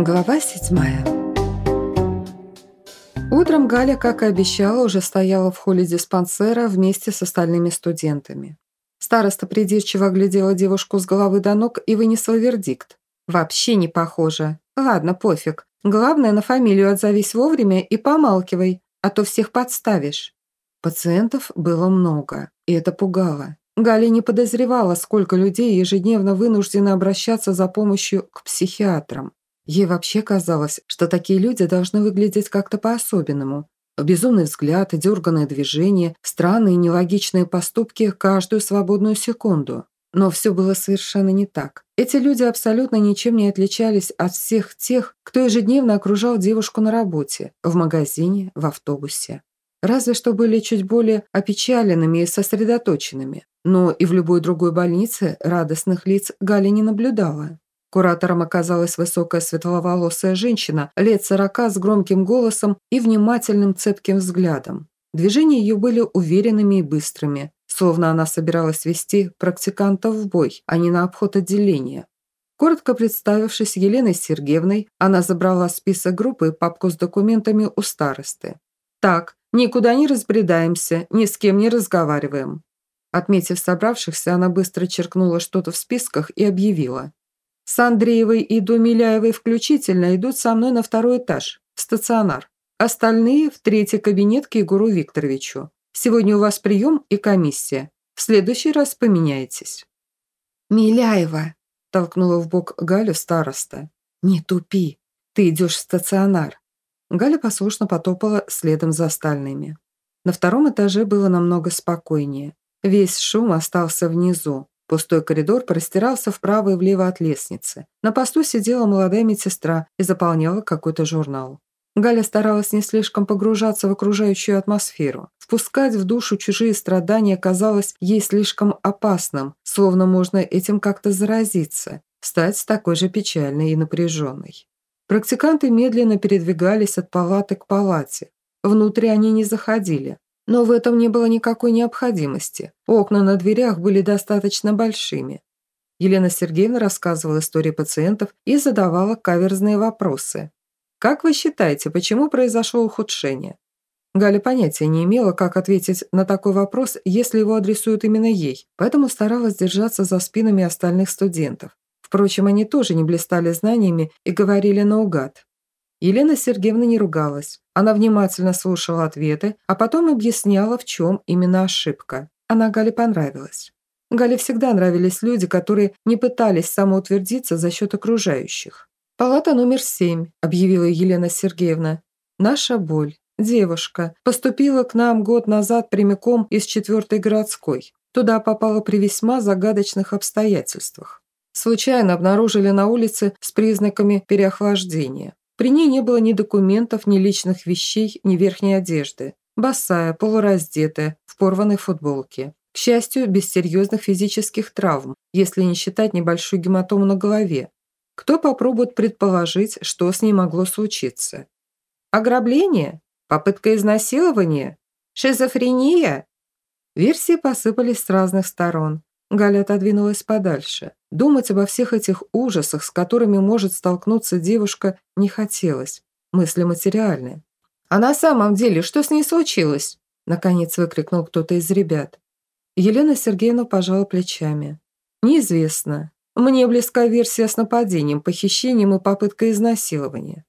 Глава седьмая. Утром Галя, как и обещала, уже стояла в холле диспансера вместе с остальными студентами. Староста придирчиво оглядела девушку с головы до ног и вынесла вердикт. «Вообще не похоже. Ладно, пофиг. Главное, на фамилию отзовись вовремя и помалкивай, а то всех подставишь». Пациентов было много, и это пугало. Галя не подозревала, сколько людей ежедневно вынуждены обращаться за помощью к психиатрам. Ей вообще казалось, что такие люди должны выглядеть как-то по-особенному. Безумный взгляд, дерганное движение, странные нелогичные поступки каждую свободную секунду. Но все было совершенно не так. Эти люди абсолютно ничем не отличались от всех тех, кто ежедневно окружал девушку на работе, в магазине, в автобусе. Разве что были чуть более опечаленными и сосредоточенными. Но и в любой другой больнице радостных лиц Галя не наблюдала. Куратором оказалась высокая светловолосая женщина, лет сорока, с громким голосом и внимательным цепким взглядом. Движения ее были уверенными и быстрыми, словно она собиралась вести практикантов в бой, а не на обход отделения. Коротко представившись Еленой Сергеевной, она забрала список группы и папку с документами у старосты. «Так, никуда не разбредаемся, ни с кем не разговариваем». Отметив собравшихся, она быстро черкнула что-то в списках и объявила. С Андреевой и Думиляевой включительно идут со мной на второй этаж, в стационар. Остальные в третий кабинет к Егору Викторовичу. Сегодня у вас прием и комиссия. В следующий раз поменяетесь». «Миляева!» – толкнула в бок Галю староста. «Не тупи, ты идешь в стационар». Галя послушно потопала следом за остальными. На втором этаже было намного спокойнее. Весь шум остался внизу. Пустой коридор простирался вправо и влево от лестницы. На посту сидела молодая медсестра и заполняла какой-то журнал. Галя старалась не слишком погружаться в окружающую атмосферу. Впускать в душу чужие страдания казалось ей слишком опасным, словно можно этим как-то заразиться, стать такой же печальной и напряженной. Практиканты медленно передвигались от палаты к палате. Внутрь они не заходили. Но в этом не было никакой необходимости. Окна на дверях были достаточно большими. Елена Сергеевна рассказывала истории пациентов и задавала каверзные вопросы. «Как вы считаете, почему произошло ухудшение?» Галя понятия не имела, как ответить на такой вопрос, если его адресуют именно ей, поэтому старалась держаться за спинами остальных студентов. Впрочем, они тоже не блистали знаниями и говорили наугад. Елена Сергеевна не ругалась. Она внимательно слушала ответы, а потом объясняла, в чем именно ошибка. Она Гале понравилась. Гале всегда нравились люди, которые не пытались самоутвердиться за счет окружающих. «Палата номер семь», – объявила Елена Сергеевна. «Наша боль. Девушка. Поступила к нам год назад прямиком из четвертой городской. Туда попала при весьма загадочных обстоятельствах. Случайно обнаружили на улице с признаками переохлаждения. При ней не было ни документов, ни личных вещей, ни верхней одежды. Босая, полураздетая, в порванной футболке. К счастью, без серьезных физических травм, если не считать небольшую гематому на голове. Кто попробует предположить, что с ней могло случиться? Ограбление? Попытка изнасилования? Шизофрения? Версии посыпались с разных сторон. Галя отодвинулась подальше. Думать обо всех этих ужасах, с которыми может столкнуться девушка, не хотелось. Мысли материальные. «А на самом деле, что с ней случилось?» Наконец выкрикнул кто-то из ребят. Елена Сергеевна пожала плечами. «Неизвестно. Мне близка версия с нападением, похищением и попыткой изнасилования.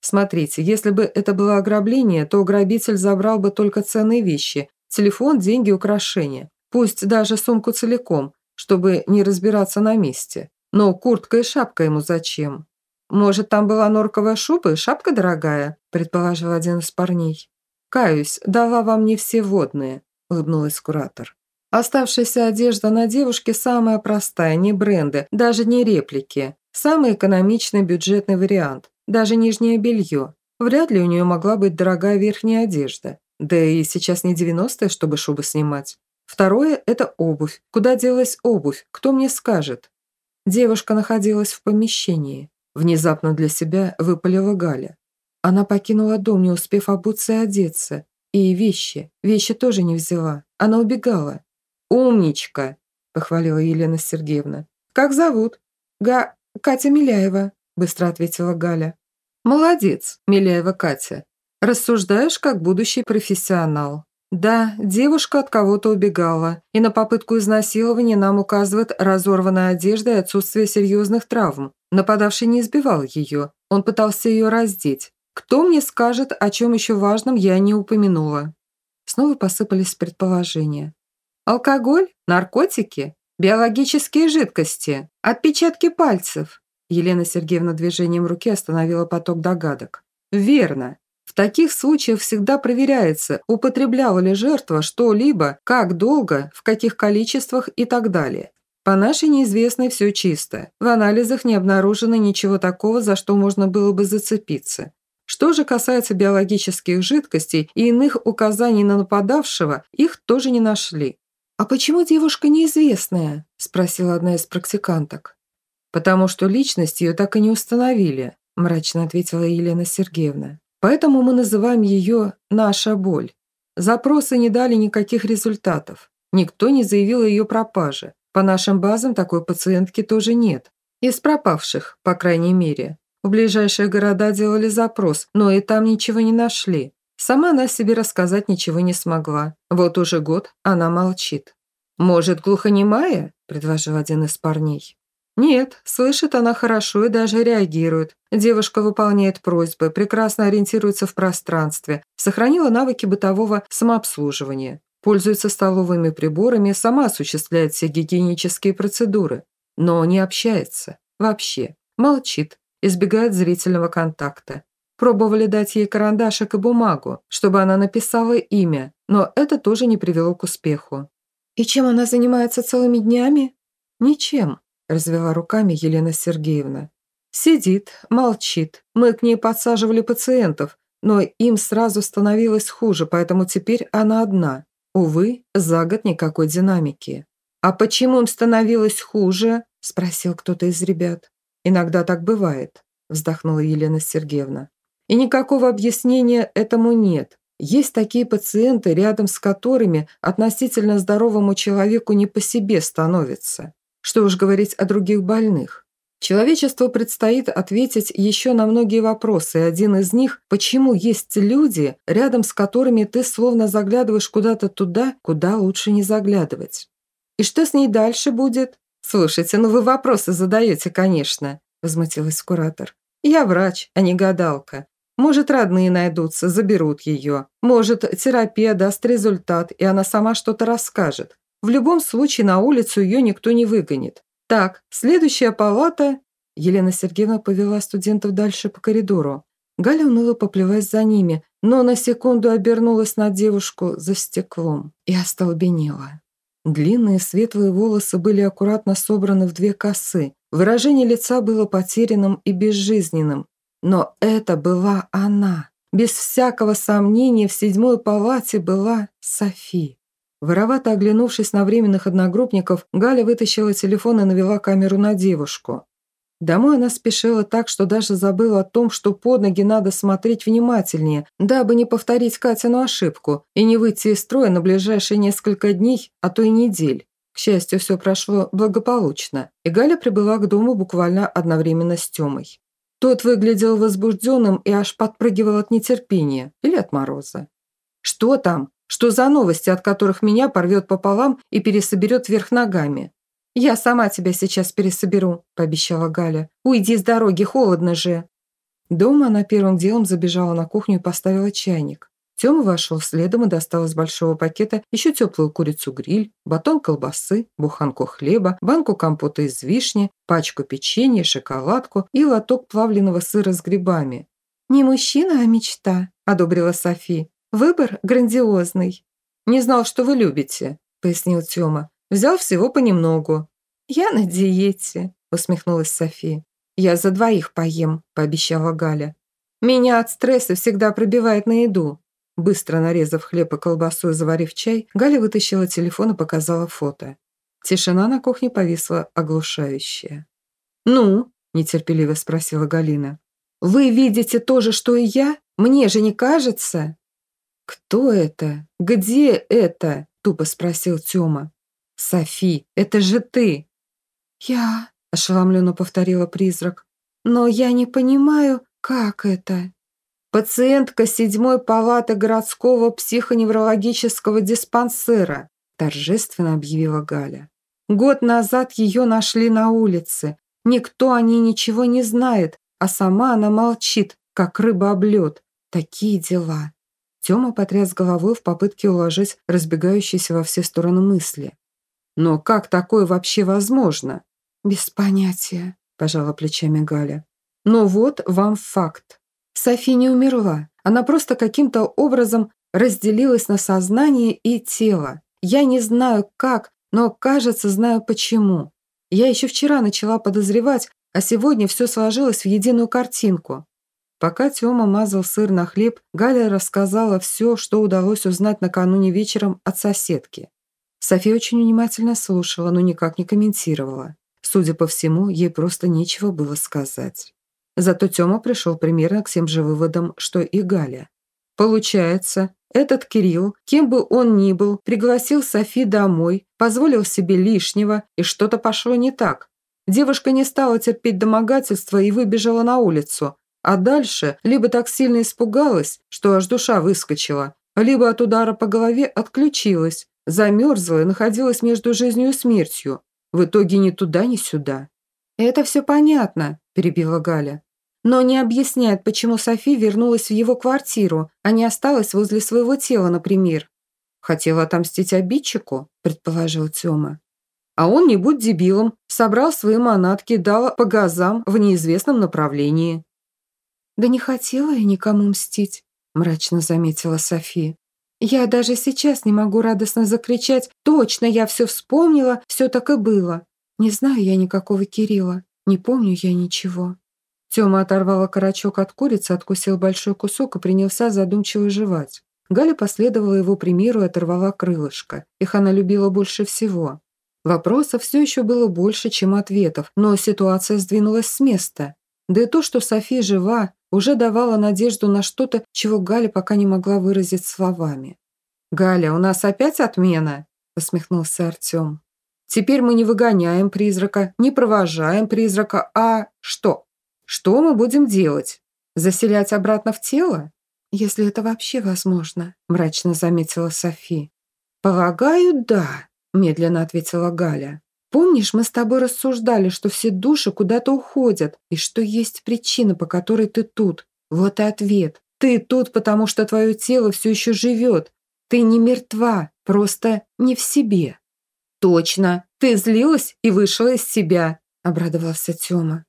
Смотрите, если бы это было ограбление, то грабитель забрал бы только ценные вещи – телефон, деньги, украшения. Пусть даже сумку целиком, чтобы не разбираться на месте. Но куртка и шапка ему зачем? Может, там была норковая шуба и шапка дорогая, предположил один из парней. Каюсь, дала вам не все водные, улыбнулась куратор. Оставшаяся одежда на девушке самая простая, не бренды, даже не реплики. Самый экономичный бюджетный вариант, даже нижнее белье. Вряд ли у нее могла быть дорогая верхняя одежда. Да и сейчас не 90-е, чтобы шубы снимать. Второе – это обувь. Куда делась обувь? Кто мне скажет? Девушка находилась в помещении. Внезапно для себя выпалила Галя. Она покинула дом, не успев обуться и одеться. И вещи. Вещи тоже не взяла. Она убегала. «Умничка!» – похвалила Елена Сергеевна. «Как зовут?» «Га... Катя Миляева». – быстро ответила Галя. «Молодец, Миляева Катя. Рассуждаешь как будущий профессионал. Да, девушка от кого-то убегала, и на попытку изнасилования нам указывает разорванная одежда и отсутствие серьезных травм. Нападавший не избивал ее, он пытался ее раздеть. Кто мне скажет, о чем еще важном я не упомянула?» Снова посыпались предположения. «Алкоголь? Наркотики? Биологические жидкости? Отпечатки пальцев?» Елена Сергеевна движением руки остановила поток догадок. «Верно. В таких случаях всегда проверяется, употребляла ли жертва что-либо, как долго, в каких количествах и так далее. По нашей неизвестной все чисто. В анализах не обнаружено ничего такого, за что можно было бы зацепиться. Что же касается биологических жидкостей и иных указаний на нападавшего, их тоже не нашли. «А почему девушка неизвестная?» – спросила одна из практиканток. «Потому что личность ее так и не установили», – мрачно ответила Елена Сергеевна. «Поэтому мы называем ее «наша боль». Запросы не дали никаких результатов. Никто не заявил о ее пропаже. По нашим базам такой пациентки тоже нет. Из пропавших, по крайней мере. В ближайшие города делали запрос, но и там ничего не нашли. Сама она себе рассказать ничего не смогла. Вот уже год она молчит. «Может, глухонемая?» – предложил один из парней. Нет, слышит она хорошо и даже реагирует. Девушка выполняет просьбы, прекрасно ориентируется в пространстве, сохранила навыки бытового самообслуживания, пользуется столовыми приборами, сама осуществляет все гигиенические процедуры, но не общается. Вообще. Молчит, избегает зрительного контакта. Пробовали дать ей карандашик и бумагу, чтобы она написала имя, но это тоже не привело к успеху. «И чем она занимается целыми днями?» «Ничем развела руками Елена Сергеевна. Сидит, молчит. Мы к ней подсаживали пациентов, но им сразу становилось хуже, поэтому теперь она одна. Увы, за год никакой динамики. «А почему им становилось хуже?» – спросил кто-то из ребят. «Иногда так бывает», – вздохнула Елена Сергеевна. «И никакого объяснения этому нет. Есть такие пациенты, рядом с которыми относительно здоровому человеку не по себе становится. Что уж говорить о других больных. Человечеству предстоит ответить еще на многие вопросы, и один из них – почему есть люди, рядом с которыми ты словно заглядываешь куда-то туда, куда лучше не заглядывать. И что с ней дальше будет? Слушайте, ну вы вопросы задаете, конечно, возмутилась куратор. Я врач, а не гадалка. Может, родные найдутся, заберут ее. Может, терапия даст результат, и она сама что-то расскажет. В любом случае на улицу ее никто не выгонит. Так, следующая палата... Елена Сергеевна повела студентов дальше по коридору. Галя уныло поплевась за ними, но на секунду обернулась на девушку за стеклом и остолбенела. Длинные светлые волосы были аккуратно собраны в две косы. Выражение лица было потерянным и безжизненным. Но это была она. Без всякого сомнения в седьмой палате была Софи. Воровато оглянувшись на временных одногруппников, Галя вытащила телефон и навела камеру на девушку. Домой она спешила так, что даже забыла о том, что под ноги надо смотреть внимательнее, дабы не повторить Катину ошибку и не выйти из строя на ближайшие несколько дней, а то и недель. К счастью, все прошло благополучно, и Галя прибыла к дому буквально одновременно с Тёмой. Тот выглядел возбужденным и аж подпрыгивал от нетерпения или от мороза. «Что там?» Что за новости, от которых меня порвет пополам и пересоберет вверх ногами? «Я сама тебя сейчас пересоберу», – пообещала Галя. «Уйди с дороги, холодно же». Дома она первым делом забежала на кухню и поставила чайник. Тёма вошел следом и достал из большого пакета еще теплую курицу-гриль, батон колбасы, буханку хлеба, банку компота из вишни, пачку печенья, шоколадку и лоток плавленного сыра с грибами. «Не мужчина, а мечта», – одобрила Софи. Выбор грандиозный. Не знал, что вы любите, пояснил Тёма. Взял всего понемногу. Я на диете, усмехнулась София. Я за двоих поем, пообещала Галя. Меня от стресса всегда пробивает на еду. Быстро нарезав хлеб и колбасу и заварив чай, Галя вытащила телефон и показала фото. Тишина на кухне повисла оглушающая. «Ну?» – нетерпеливо спросила Галина. «Вы видите то же, что и я? Мне же не кажется?» «Кто это? Где это?» – тупо спросил Тёма. «Софи, это же ты!» «Я...» – ошеломленно повторила призрак. Но я не понимаю, как это?» «Пациентка седьмой палаты городского психоневрологического диспансера», торжественно объявила Галя. «Год назад ее нашли на улице. Никто о ней ничего не знает, а сама она молчит, как рыба об лед. Такие дела». Тёма потряс головой в попытке уложить разбегающиеся во все стороны мысли. «Но как такое вообще возможно?» «Без понятия», – пожала плечами Галя. «Но вот вам факт. Софи не умерла. Она просто каким-то образом разделилась на сознание и тело. Я не знаю как, но, кажется, знаю почему. Я еще вчера начала подозревать, а сегодня все сложилось в единую картинку. Пока Тёма мазал сыр на хлеб, Галя рассказала все, что удалось узнать накануне вечером от соседки. София очень внимательно слушала, но никак не комментировала. Судя по всему, ей просто нечего было сказать. Зато Тёма пришел примерно к тем же выводам, что и Галя. Получается, этот Кирилл, кем бы он ни был, пригласил Софи домой, позволил себе лишнего, и что-то пошло не так. Девушка не стала терпеть домогательства и выбежала на улицу, а дальше либо так сильно испугалась, что аж душа выскочила, либо от удара по голове отключилась, замерзла и находилась между жизнью и смертью. В итоге ни туда, ни сюда. «Это все понятно», – перебила Галя. «Но не объясняет, почему Софи вернулась в его квартиру, а не осталась возле своего тела, например». «Хотела отомстить обидчику», – предположил Тёма. А он, не будь дебилом, собрал свои манатки, дал по газам в неизвестном направлении. «Да не хотела я никому мстить», – мрачно заметила Софи. «Я даже сейчас не могу радостно закричать «Точно, я все вспомнила, все так и было». Не знаю я никакого Кирилла, не помню я ничего». Тёма оторвал карачок от курицы, откусил большой кусок и принялся задумчиво жевать. Галя последовала его примеру и оторвала крылышко. Их она любила больше всего. Вопросов все еще было больше, чем ответов, но ситуация сдвинулась с места. Да и то, что София жива, уже давало надежду на что-то, чего Галя пока не могла выразить словами. «Галя, у нас опять отмена?» – посмехнулся Артем. «Теперь мы не выгоняем призрака, не провожаем призрака, а что? Что мы будем делать? Заселять обратно в тело?» «Если это вообще возможно», – мрачно заметила Софи. «Полагаю, да», – медленно ответила Галя. Помнишь, мы с тобой рассуждали, что все души куда-то уходят, и что есть причина, по которой ты тут? Вот и ответ. Ты тут, потому что твое тело все еще живет. Ты не мертва, просто не в себе. Точно. Ты злилась и вышла из себя, обрадовался Тёма.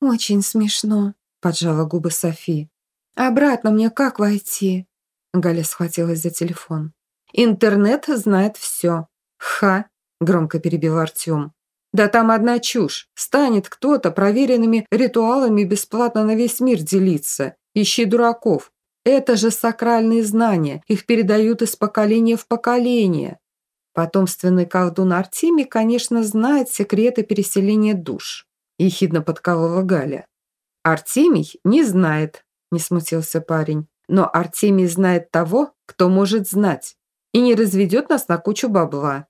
Очень смешно, поджала губы Софи. Обратно мне как войти? Галя схватилась за телефон. Интернет знает все. Ха, громко перебил Артем. «Да там одна чушь. Станет кто-то проверенными ритуалами бесплатно на весь мир делиться. Ищи дураков. Это же сакральные знания. Их передают из поколения в поколение. Потомственный колдун Артемий, конечно, знает секреты переселения душ», – ехидно подколола Галя. «Артемий не знает», – не смутился парень. «Но Артемий знает того, кто может знать, и не разведет нас на кучу бабла.